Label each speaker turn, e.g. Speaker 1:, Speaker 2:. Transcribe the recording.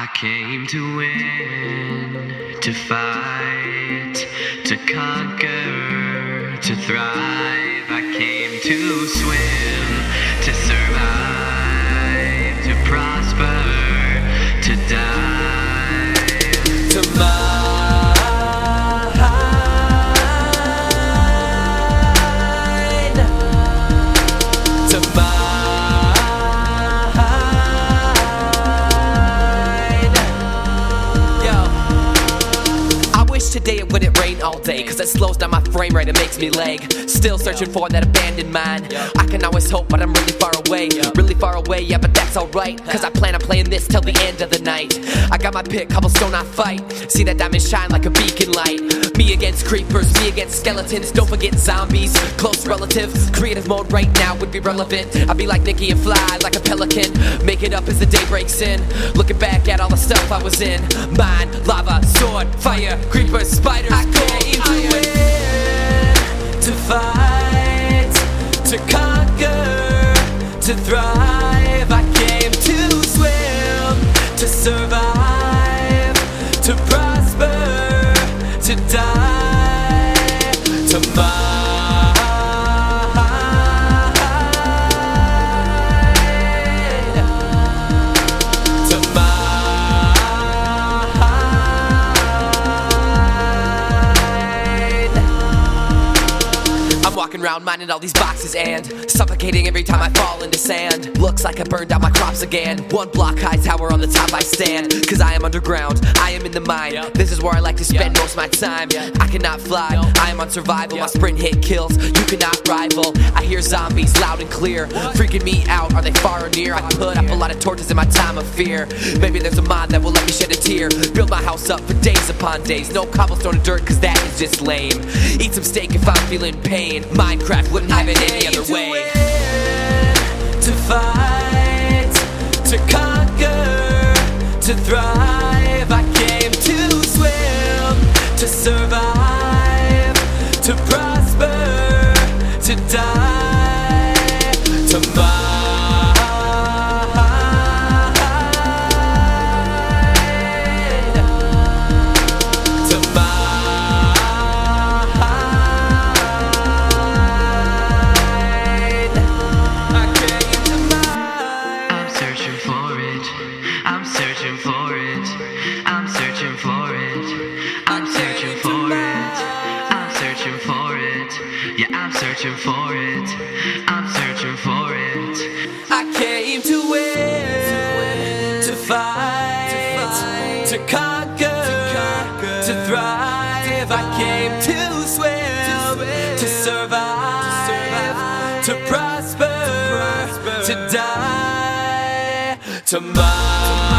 Speaker 1: I came to win, to fight, to conquer, to thrive. I came to swim,
Speaker 2: Wish it wouldn't rain all day, cause it slows down my frame rate it makes me lag. Still searching for that abandoned mind. I can always hope, but I'm really far away. Far away, yeah, but that's alright. Cause I plan on playing this till the end of the night. I got my pick, cobblestone, I fight. See that diamond shine like a beacon light. Me against creepers, me against skeletons. Don't forget zombies, close relatives. Creative mode right now would be relevant. I'd be like Nicky and fly like a pelican. Make it up as the day breaks in. Looking back at all the stuff I was in. Mine, lava, sword, fire, creepers, spiders. I came to win, to fight, to conquer, to thrive. To prosper, to die, walking around mining all these boxes and suffocating every time I fall into sand. Looks like I burned out my crops again. One block high tower on the top I stand. Cause I am underground, I am in the mine. This is where I like to spend most of my time. I cannot fly, I am on survival. My sprint hit kills, you cannot rival. I hear zombies loud and clear, freaking me out. Are they far or near? I put up a lot of torches in my time of fear. Maybe there's a mod that will let me shed a tear. Build my house up for days upon days. No cobblestone or dirt, cause that is just lame. Eat some steak if I'm feeling pain. Minecraft wouldn't have it any other way. to fight, to conquer, to thrive.
Speaker 1: I'm searching for it. I'm searching for it.
Speaker 2: I came to win, to fight, to conquer, to thrive. I came to swim, to survive, to prosper, to die, to mine.